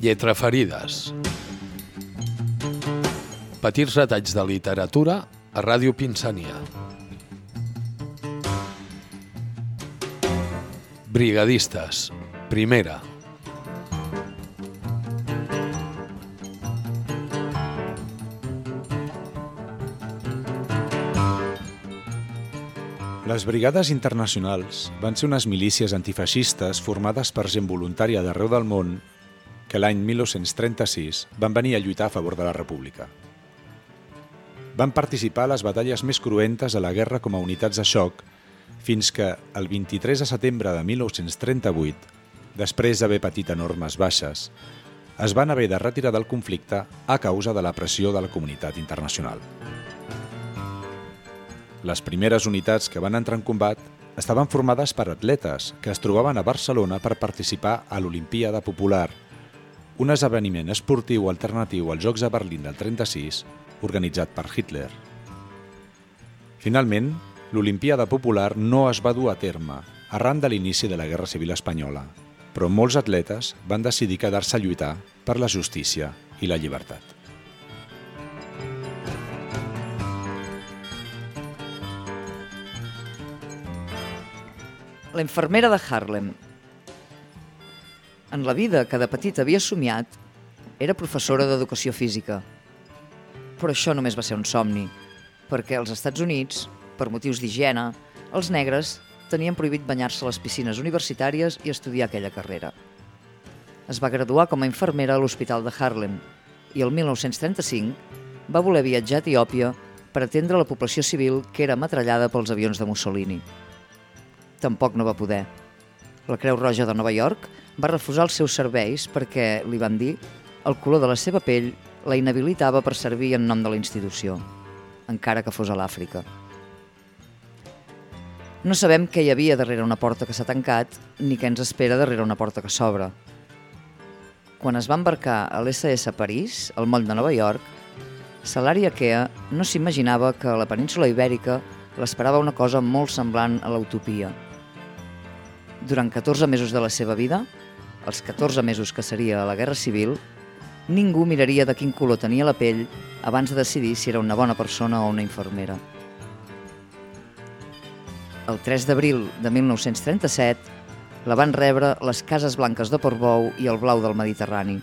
Lletraferides. Petits retalls de literatura a Ràdio Pinsania. Brigadistes. Primera. Les Brigades Internacionals van ser unes milícies antifeixistes formades per gent voluntària d'arreu del món que l'any 1936 van venir a lluitar a favor de la República. Van participar a les batalles més cruentes a la guerra com a unitats de xoc fins que, el 23 de setembre de 1938, després d'haver patit enormes baixes, es van haver de retirar del conflicte a causa de la pressió de la comunitat internacional. Les primeres unitats que van entrar en combat estaven formades per atletes que es trobaven a Barcelona per participar a l'Olimpíada Popular, un esdeveniment esportiu alternatiu als Jocs de Berlín del 36 organitzat per Hitler. Finalment, l'Olimpíada Popular no es va dur a terme arran de l'inici de la Guerra Civil Espanyola, però molts atletes van decidir quedar-se a lluitar per la justícia i la llibertat. La infermera de Harlem. En la vida que de petit havia somiat, era professora d'educació física. Però això només va ser un somni, perquè als Estats Units, per motius d'higiene, els negres tenien prohibit banyar-se a les piscines universitàries i estudiar aquella carrera. Es va graduar com a infermera a l'Hospital de Harlem i el 1935 va voler viatjar a Etiòpia per atendre la població civil que era ametrallada pels avions de Mussolini tampoc no va poder. La Creu Roja de Nova York va refusar els seus serveis perquè, li van dir, el color de la seva pell la inhabilitava per servir en nom de la institució, encara que fos a l'Àfrica. No sabem què hi havia darrere una porta que s'ha tancat ni què ens espera darrere una porta que s'obre. Quan es va embarcar a l'SS París, al moll de Nova York, Salari Akea no s'imaginava que a la península ibèrica l'esperava una cosa molt semblant a l'utopia, durant 14 mesos de la seva vida, els 14 mesos que seria la Guerra Civil, ningú miraria de quin color tenia la pell abans de decidir si era una bona persona o una infermera. El 3 d'abril de 1937 la van rebre les Cases Blanques de Portbou i el Blau del Mediterrani.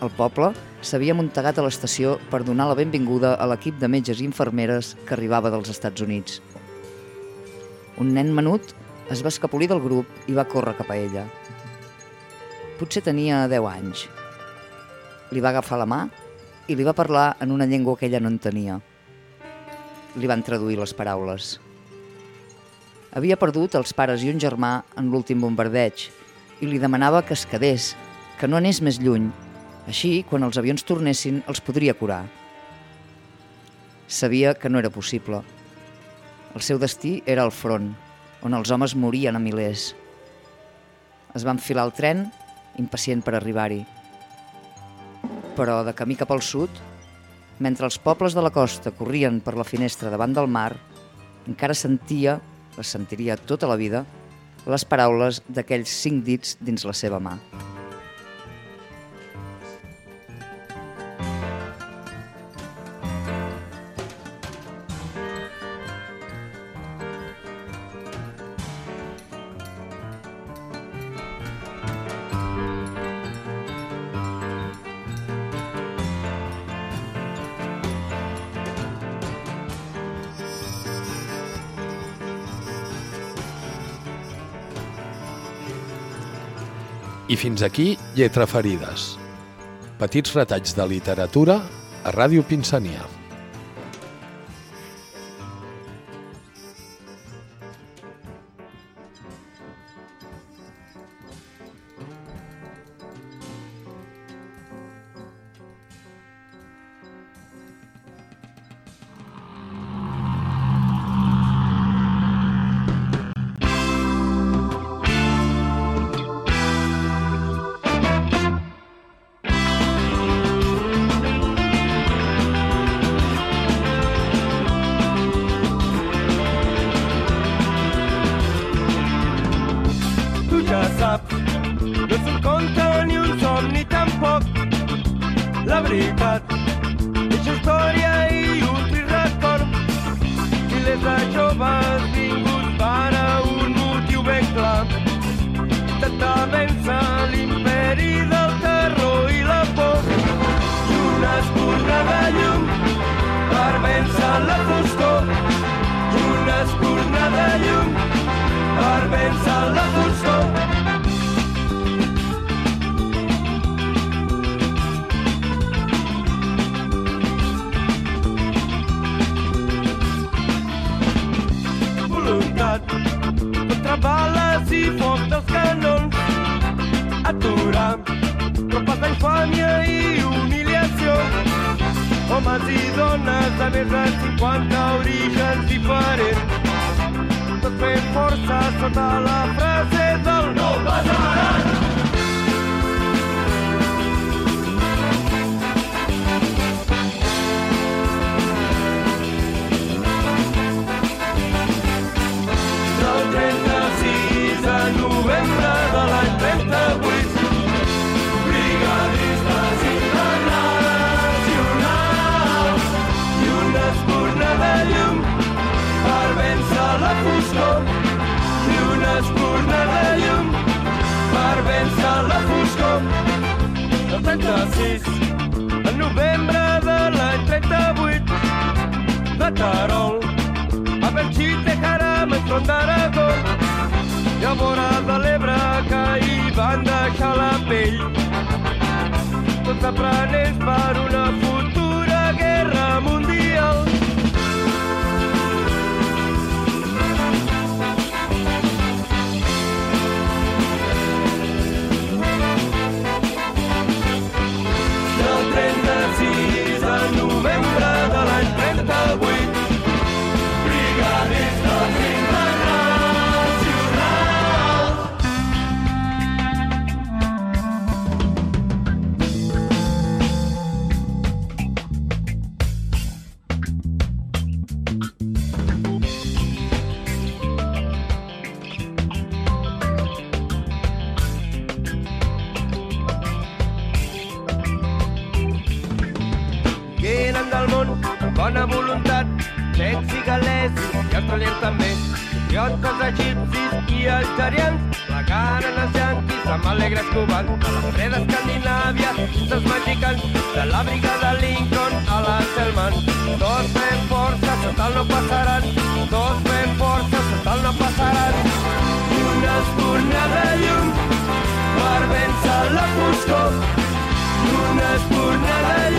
El poble s'havia muntegat a l'estació per donar la benvinguda a l'equip de metges i infermeres que arribava dels Estats Units. Un nen menut es va escapolir del grup i va córrer cap a ella. Potser tenia 10 anys. Li va agafar la mà i li va parlar en una llengua que ella no entenia. Li van traduir les paraules. Havia perdut els pares i un germà en l'últim bombardeig i li demanava que es quedés, que no anés més lluny. Així, quan els avions tornessin, els podria curar. Sabia que no era possible. El seu destí era al front, on els homes morien a milers. Es va enfilar el tren, impacient per arribar-hi. Però de camí cap al sud, mentre els pobles de la costa corrien per la finestra davant del mar, encara sentia, les sentiria tota la vida, les paraules d'aquells cinc dits dins la seva mà. I fins aquí Lletra Ferides. Petits retalls de literatura a Ràdio Pinsania. des de jove has vingut per a un motiu ben clar. Intentar vèncer l'imperi del terror i la por. I una espurna de llum per vèncer la foscor. I una espurna de llum per vèncer la foscor. Contra bales i foc dels canons aturar tropes d'infàmia i humiliació. Homes i dones de més de 50 orígens diferents. Tot fent força sota la frase del no passaran novembre de l'any 38 brigadistes internacionals i una espurna de llum per vèncer la foscor. I una espurna de llum per vèncer la foscor. El 36 de novembre de l'any 38 de Tarol a Belxit de Caram enfront d'Aragó la pell. Tots aprenents per una futura del món, amb bona voluntat, txecs i galès i australians també. Piotes egipcis i algerians plegaren els yanquis amb alegres cubans. A la freda Escandinàvia, dels mexicans, de la brigada Lincoln a la Selman. Tots fem força, sota el no passaran, tots fem força, sota el no passaran. I una espurna de llum per vèncer la foscor, i una espurna de llum